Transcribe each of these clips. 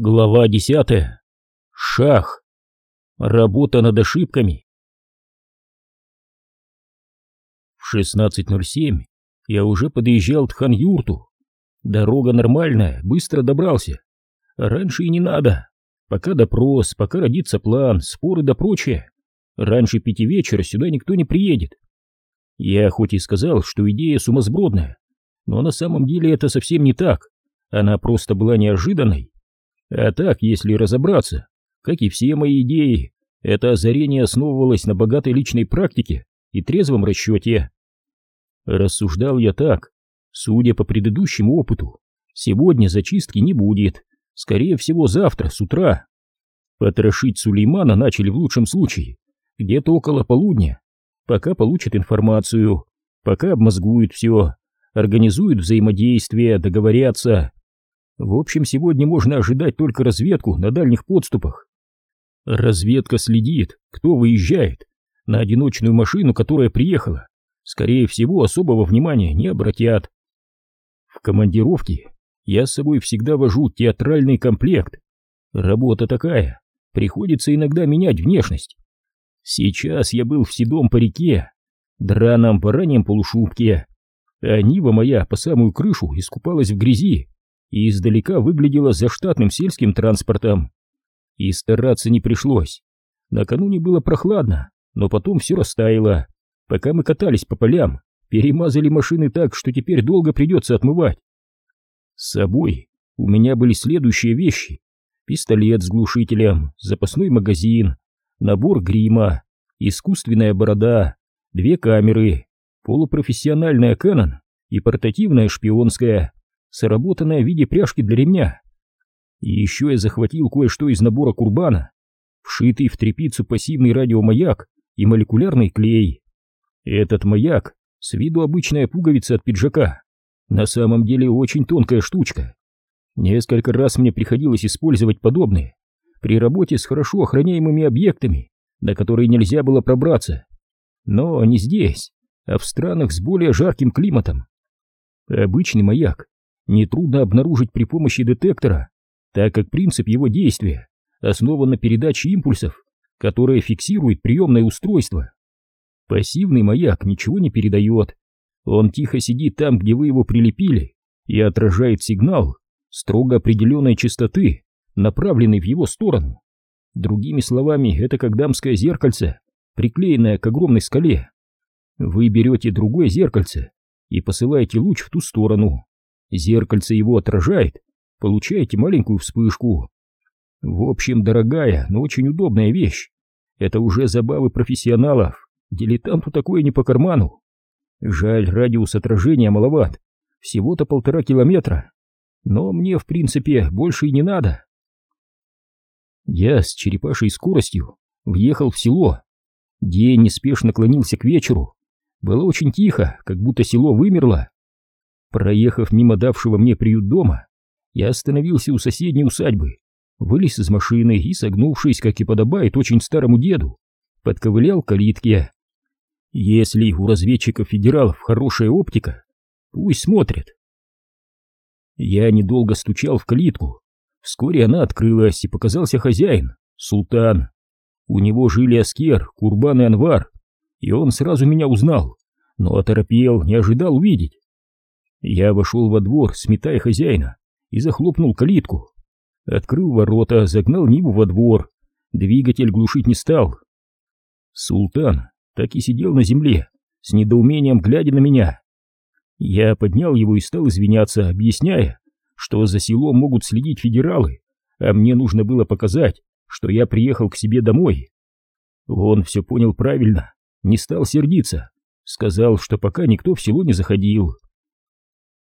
Глава десятая. Шах. Работа над ошибками. В 16.07 я уже подъезжал к Хан-Юрту. Дорога нормальная, быстро добрался. Раньше и не надо. Пока допрос, пока родится план, споры да прочее. Раньше пяти вечера сюда никто не приедет. Я хоть и сказал, что идея сумасбродная, но на самом деле это совсем не так. Она просто была неожиданной а так, если разобраться, как и все мои идеи, это озарение основывалось на богатой личной практике и трезвом расчете. Рассуждал я так, судя по предыдущему опыту, сегодня зачистки не будет, скорее всего завтра с утра. Потрошить Сулеймана начали в лучшем случае, где-то около полудня, пока получат информацию, пока обмозгуют все, организуют взаимодействие, договорятся. В общем, сегодня можно ожидать только разведку на дальних подступах. Разведка следит, кто выезжает. На одиночную машину, которая приехала, скорее всего, особого внимания не обратят. В командировке я с собой всегда вожу театральный комплект. Работа такая, приходится иногда менять внешность. Сейчас я был в седом парике, драном бараньем полушубке, а Нива моя по самую крышу искупалась в грязи и издалека выглядела заштатным сельским транспортом. И стараться не пришлось. Накануне было прохладно, но потом все растаяло. Пока мы катались по полям, перемазали машины так, что теперь долго придется отмывать. С собой у меня были следующие вещи. Пистолет с глушителем, запасной магазин, набор грима, искусственная борода, две камеры, полупрофессиональная Canon и портативная шпионская сработанная в виде пряжки для ремня. И еще я захватил кое-что из набора курбана, вшитый в трепицу пассивный радиомаяк и молекулярный клей. Этот маяк с виду обычная пуговица от пиджака, на самом деле очень тонкая штучка. Несколько раз мне приходилось использовать подобные при работе с хорошо охраняемыми объектами, на которые нельзя было пробраться. Но не здесь, а в странах с более жарким климатом. Обычный маяк нетрудно обнаружить при помощи детектора, так как принцип его действия основан на передаче импульсов, которые фиксирует приемное устройство. Пассивный маяк ничего не передает, он тихо сидит там, где вы его прилепили, и отражает сигнал строго определенной частоты, направленный в его сторону. Другими словами, это как дамское зеркальце, приклеенное к огромной скале. Вы берете другое зеркальце и посылаете луч в ту сторону. Зеркальце его отражает, получаете маленькую вспышку. В общем, дорогая, но очень удобная вещь. Это уже забавы профессионалов, дилетанту такое не по карману. Жаль, радиус отражения маловат, всего-то полтора километра. Но мне, в принципе, больше и не надо. Я с черепашей скоростью въехал в село. День неспешно клонился к вечеру. Было очень тихо, как будто село вымерло. Проехав мимо давшего мне приют дома, я остановился у соседней усадьбы, вылез из машины и, согнувшись, как и подобает очень старому деду, подковылял к калитке. Если у разведчиков-федералов хорошая оптика, пусть смотрят. Я недолго стучал в калитку. Вскоре она открылась, и показался хозяин, султан. У него жили Аскер, Курбан и Анвар, и он сразу меня узнал, но оторопел, не ожидал увидеть. Я вошел во двор, сметая хозяина, и захлопнул калитку. Открыл ворота, загнал Ниву во двор. Двигатель глушить не стал. Султан так и сидел на земле, с недоумением глядя на меня. Я поднял его и стал извиняться, объясняя, что за селом могут следить федералы, а мне нужно было показать, что я приехал к себе домой. Он все понял правильно, не стал сердиться, сказал, что пока никто в село не заходил.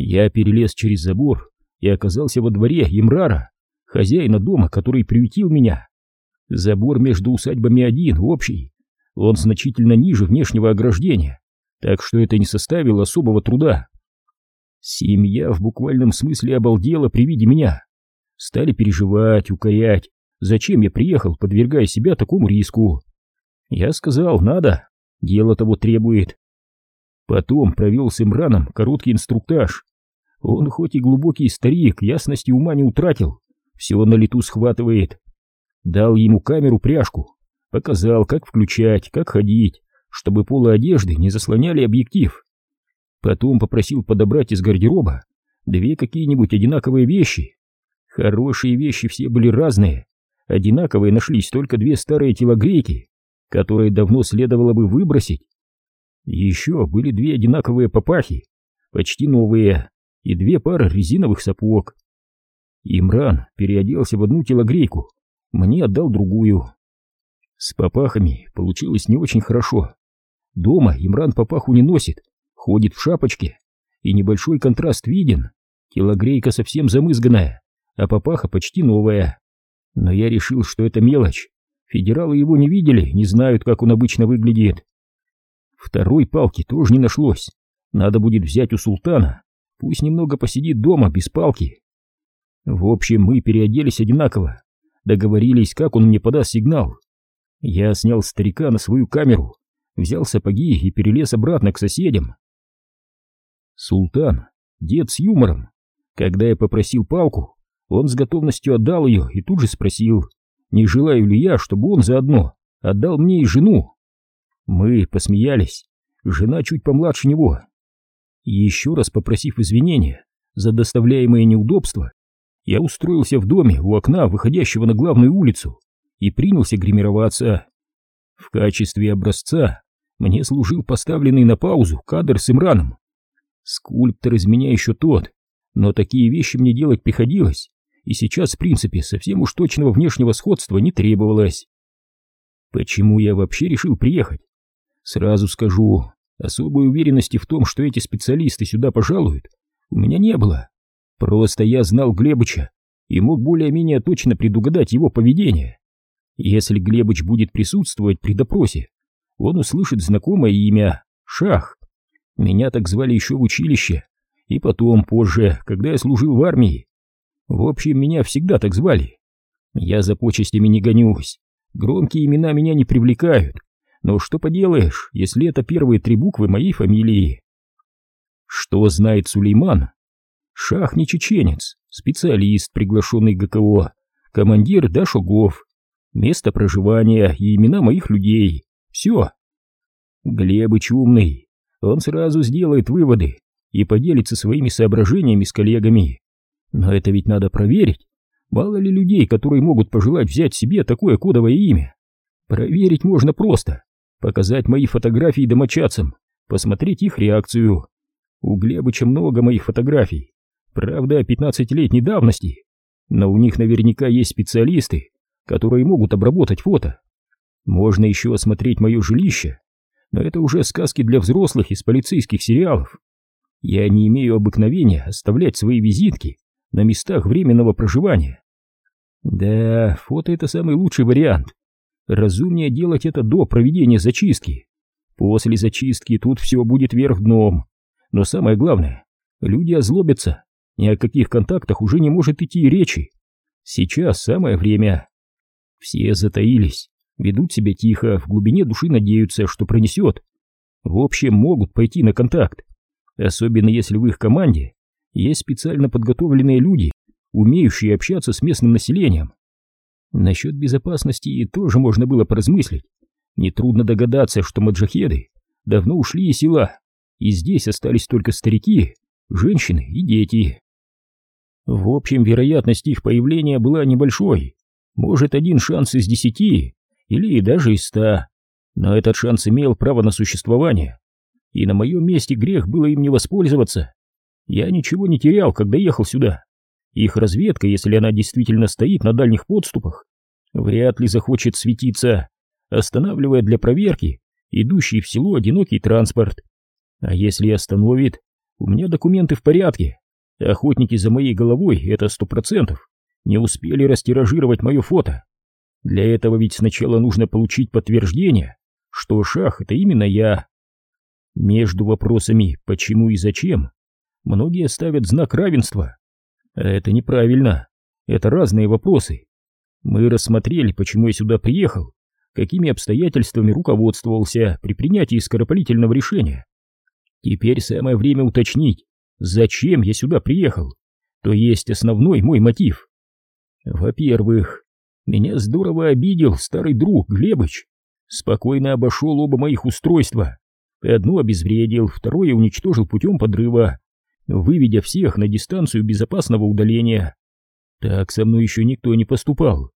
Я перелез через забор и оказался во дворе Имрара, хозяина дома, который приютил меня. Забор между усадьбами один, общий. Он значительно ниже внешнего ограждения, так что это не составило особого труда. Семья в буквальном смысле обалдела при виде меня. Стали переживать, укорять, зачем я приехал, подвергая себя такому риску. Я сказал, надо, дело того требует. Потом провел с Имраном короткий инструктаж. Он хоть и глубокий старик, ясности ума не утратил, все на лету схватывает. Дал ему камеру-пряжку, показал, как включать, как ходить, чтобы полы одежды не заслоняли объектив. Потом попросил подобрать из гардероба две какие-нибудь одинаковые вещи. Хорошие вещи все были разные. Одинаковые нашлись только две старые телогрейки, которые давно следовало бы выбросить. Еще были две одинаковые папахи, почти новые, и две пары резиновых сапог. Имран переоделся в одну телогрейку, мне отдал другую. С папахами получилось не очень хорошо. Дома Имран папаху не носит, ходит в шапочке, и небольшой контраст виден. Телогрейка совсем замызганная, а папаха почти новая. Но я решил, что это мелочь. Федералы его не видели, не знают, как он обычно выглядит. Второй палки тоже не нашлось. Надо будет взять у султана. Пусть немного посидит дома без палки. В общем, мы переоделись одинаково. Договорились, как он мне подаст сигнал. Я снял старика на свою камеру, взял сапоги и перелез обратно к соседям. Султан, дед с юмором. Когда я попросил палку, он с готовностью отдал ее и тут же спросил, не желаю ли я, чтобы он заодно отдал мне и жену. Мы посмеялись, жена чуть помладше него. Еще раз попросив извинения за доставляемые неудобства, я устроился в доме у окна, выходящего на главную улицу, и принялся гримироваться. В качестве образца мне служил поставленный на паузу кадр с Имраном. Скульптор из меня еще тот, но такие вещи мне делать приходилось, и сейчас, в принципе, совсем уж точного внешнего сходства не требовалось. Почему я вообще решил приехать? Сразу скажу, особой уверенности в том, что эти специалисты сюда пожалуют, у меня не было. Просто я знал Глебыча и мог более-менее точно предугадать его поведение. Если Глебыч будет присутствовать при допросе, он услышит знакомое имя — Шах. Меня так звали еще в училище, и потом, позже, когда я служил в армии. В общем, меня всегда так звали. Я за почестями не гонюсь, громкие имена меня не привлекают, но что поделаешь, если это первые три буквы моей фамилии. Что знает Сулейман? Шах не чеченец, специалист, приглашенный ГКО, командир до шагов, место проживания и имена моих людей. Все. Глебыч умный, он сразу сделает выводы и поделится своими соображениями с коллегами. Но это ведь надо проверить. Мало ли людей, которые могут пожелать взять себе такое кодовое имя. Проверить можно просто. Показать мои фотографии домочадцам, посмотреть их реакцию. У Глебыча много моих фотографий. Правда, 15-летней давности. Но у них наверняка есть специалисты, которые могут обработать фото. Можно еще осмотреть мое жилище, но это уже сказки для взрослых из полицейских сериалов. Я не имею обыкновения оставлять свои визитки на местах временного проживания. Да, фото это самый лучший вариант. Разумнее делать это до проведения зачистки. После зачистки тут все будет вверх дном. Но самое главное, люди озлобятся ни о каких контактах уже не может идти речи. Сейчас самое время. Все затаились, ведут себя тихо, в глубине души надеются, что пронесет. В общем, могут пойти на контакт. Особенно если в их команде есть специально подготовленные люди, умеющие общаться с местным населением. Насчет безопасности тоже можно было поразмыслить. Нетрудно догадаться, что маджахеды давно ушли из села, и здесь остались только старики, женщины и дети. В общем, вероятность их появления была небольшой. Может, один шанс из десяти, или даже из ста. Но этот шанс имел право на существование. И на моем месте грех было им не воспользоваться. Я ничего не терял, когда ехал сюда. Их разведка, если она действительно стоит на дальних подступах, вряд ли захочет светиться, останавливая для проверки идущий в село одинокий транспорт. А если остановит, у меня документы в порядке, Охотники за моей головой, это сто процентов, не успели растиражировать мое фото. Для этого ведь сначала нужно получить подтверждение, что шах — это именно я. Между вопросами «почему» и «зачем» многие ставят знак равенства. Это неправильно, это разные вопросы. Мы рассмотрели, почему я сюда приехал, какими обстоятельствами руководствовался при принятии скоропалительного решения. Теперь самое время уточнить, Зачем я сюда приехал? То есть основной мой мотив. Во-первых, меня здорово обидел старый друг Глебыч. Спокойно обошел оба моих устройства. Одно обезвредил, второе уничтожил путем подрыва, выведя всех на дистанцию безопасного удаления. Так со мной еще никто не поступал.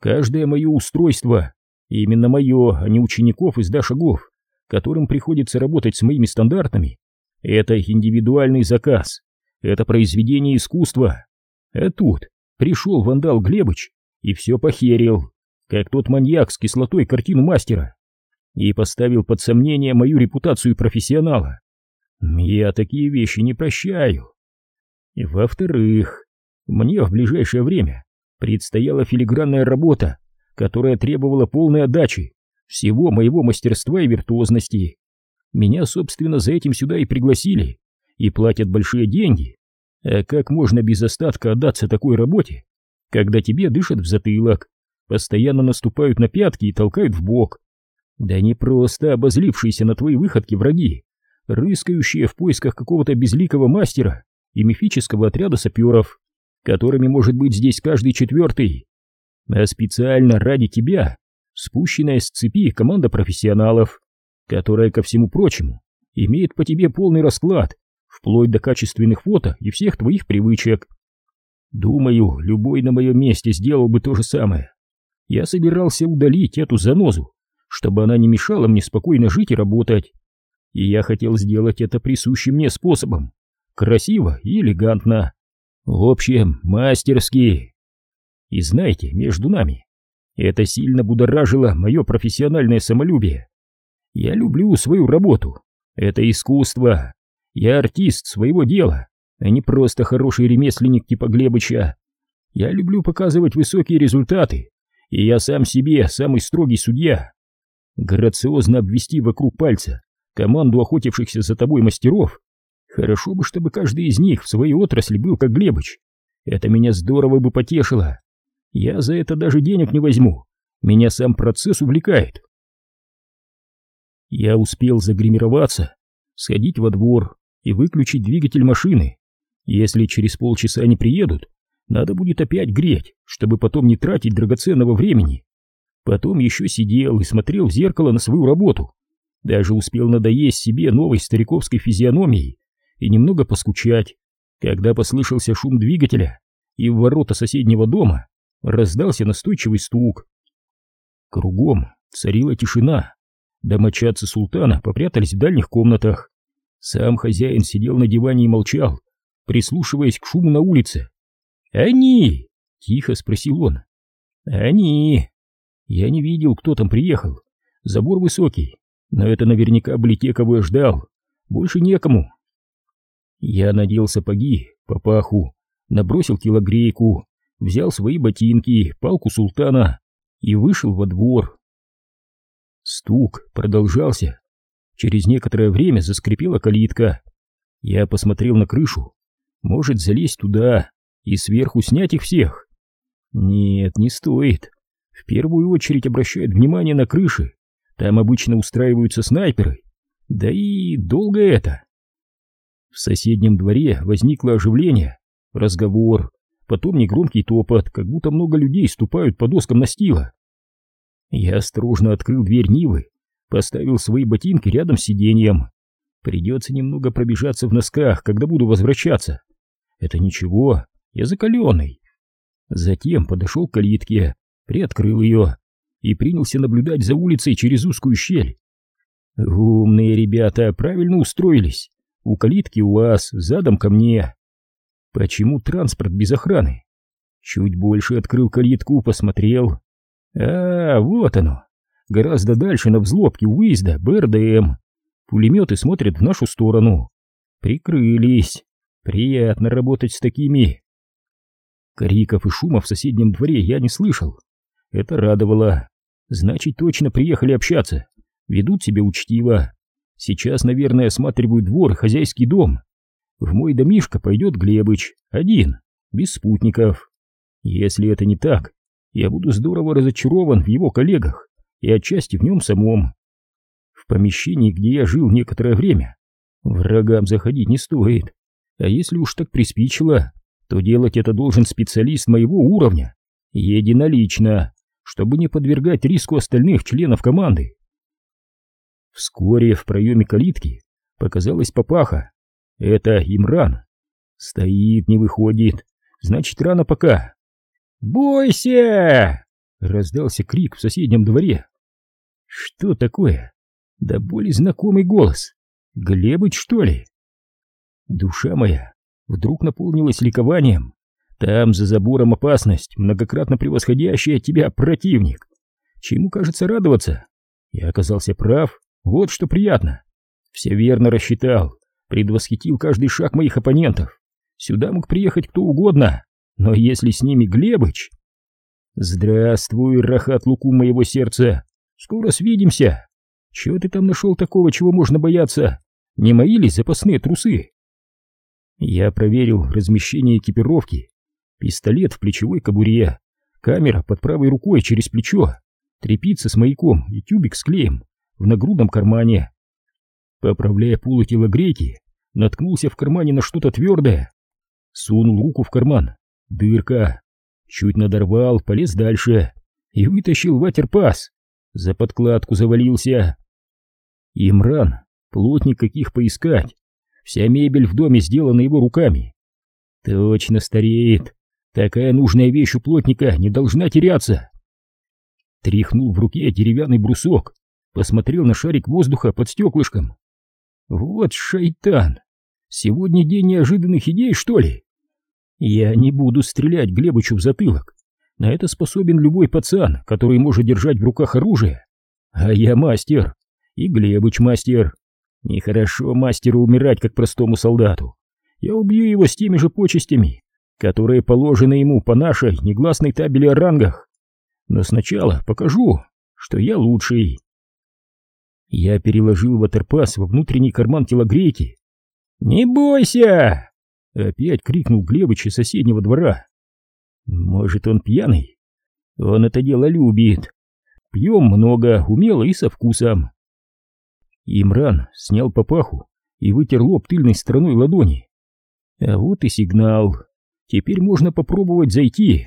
Каждое мое устройство, именно мое, а не учеников из шагов, которым приходится работать с моими стандартами, это индивидуальный заказ, это произведение искусства. А тут пришел вандал Глебыч и все похерил, как тот маньяк с кислотой картину мастера, и поставил под сомнение мою репутацию профессионала. Я такие вещи не прощаю. Во-вторых, мне в ближайшее время предстояла филигранная работа, которая требовала полной отдачи всего моего мастерства и виртуозности. Меня, собственно, за этим сюда и пригласили, и платят большие деньги. А как можно без остатка отдаться такой работе, когда тебе дышат в затылок, постоянно наступают на пятки и толкают в бок? Да не просто обозлившиеся на твои выходки враги, рыскающие в поисках какого-то безликого мастера и мифического отряда саперов, которыми может быть здесь каждый четвертый, а специально ради тебя спущенная с цепи команда профессионалов, которая, ко всему прочему, имеет по тебе полный расклад, вплоть до качественных фото и всех твоих привычек. Думаю, любой на моем месте сделал бы то же самое. Я собирался удалить эту занозу, чтобы она не мешала мне спокойно жить и работать. И я хотел сделать это присущим мне способом. Красиво и элегантно. В общем, мастерски. И знаете, между нами, это сильно будоражило мое профессиональное самолюбие. Я люблю свою работу. Это искусство. Я артист своего дела, а не просто хороший ремесленник типа Глебыча. Я люблю показывать высокие результаты, и я сам себе самый строгий судья. Грациозно обвести вокруг пальца команду охотившихся за тобой мастеров. Хорошо бы, чтобы каждый из них в своей отрасли был как Глебыч. Это меня здорово бы потешило. Я за это даже денег не возьму. Меня сам процесс увлекает. Я успел загримироваться, сходить во двор и выключить двигатель машины. Если через полчаса они приедут, надо будет опять греть, чтобы потом не тратить драгоценного времени. Потом еще сидел и смотрел в зеркало на свою работу. Даже успел надоесть себе новой стариковской физиономией и немного поскучать, когда послышался шум двигателя, и в ворота соседнего дома раздался настойчивый стук. Кругом царила тишина. Домочадцы султана попрятались в дальних комнатах. Сам хозяин сидел на диване и молчал, прислушиваясь к шуму на улице. «Они!» — тихо спросил он. «Они!» Я не видел, кто там приехал. Забор высокий, но это наверняка были те, кого я ждал. Больше некому. Я надел сапоги, папаху, набросил телогрейку, взял свои ботинки, палку султана и вышел во двор. Стук продолжался. Через некоторое время заскрипела калитка. Я посмотрел на крышу. Может залезть туда и сверху снять их всех? Нет, не стоит. В первую очередь обращают внимание на крыши. Там обычно устраиваются снайперы. Да и долго это. В соседнем дворе возникло оживление, разговор, потом негромкий топот, как будто много людей ступают по доскам настила. Я осторожно открыл дверь Нивы, поставил свои ботинки рядом с сиденьем. Придется немного пробежаться в носках, когда буду возвращаться. Это ничего, я закаленный. Затем подошел к калитке, приоткрыл ее и принялся наблюдать за улицей через узкую щель. Умные ребята правильно устроились. У калитки у вас, задом ко мне. Почему транспорт без охраны? Чуть больше открыл калитку, посмотрел. А, вот оно. Гораздо дальше на взлобке у выезда БРДМ. Пулеметы смотрят в нашу сторону. Прикрылись. Приятно работать с такими. Криков и шума в соседнем дворе я не слышал. Это радовало. Значит, точно приехали общаться. Ведут себя учтиво. Сейчас, наверное, осматривают двор и хозяйский дом. В мой домишко пойдет Глебыч, один, без спутников. Если это не так, я буду здорово разочарован в его коллегах и отчасти в нем самом. В помещении, где я жил некоторое время, врагам заходить не стоит. А если уж так приспичило, то делать это должен специалист моего уровня, Единолично, чтобы не подвергать риску остальных членов команды. Вскоре в проеме калитки показалась папаха. Это Имран. Стоит, не выходит. Значит, рано пока. «Бойся!» — раздался крик в соседнем дворе. «Что такое?» Да более знакомый голос. Глебыч, что ли? Душа моя вдруг наполнилась ликованием. Там за забором опасность, многократно превосходящая тебя противник. Чему, кажется, радоваться? Я оказался прав, вот что приятно. Все верно рассчитал, предвосхитил каждый шаг моих оппонентов. Сюда мог приехать кто угодно, но если с ними Глебыч... Здравствуй, Рахат Луку моего сердца, скоро свидимся. Чего ты там нашел такого, чего можно бояться? Не мои ли запасные трусы? Я проверил размещение экипировки. Пистолет в плечевой кобуре, камера под правой рукой через плечо, трепица с маяком и тюбик с клеем в нагрудном кармане. Поправляя полутелогрейки, наткнулся в кармане на что-то твердое. Сунул руку в карман. Дырка. Чуть надорвал, полез дальше и вытащил ватерпас. За подкладку завалился. Имран, плотник каких поискать. Вся мебель в доме сделана его руками. Точно стареет. Такая нужная вещь у плотника не должна теряться. Тряхнул в руке деревянный брусок, посмотрел на шарик воздуха под стеклышком. Вот шайтан! Сегодня день неожиданных идей, что ли? Я не буду стрелять Глебычу в затылок. На это способен любой пацан, который может держать в руках оружие. А я мастер. И Глебыч мастер. Нехорошо мастеру умирать, как простому солдату. Я убью его с теми же почестями, которые положены ему по нашей негласной табели о рангах. Но сначала покажу, что я лучший. Я переложил ватерпас во внутренний карман телогрейки. «Не бойся!» — опять крикнул Глебыч из соседнего двора. «Может, он пьяный? Он это дело любит. Пьем много, умело и со вкусом. Имран снял папаху и вытер лоб тыльной стороной ладони. А вот и сигнал. Теперь можно попробовать зайти.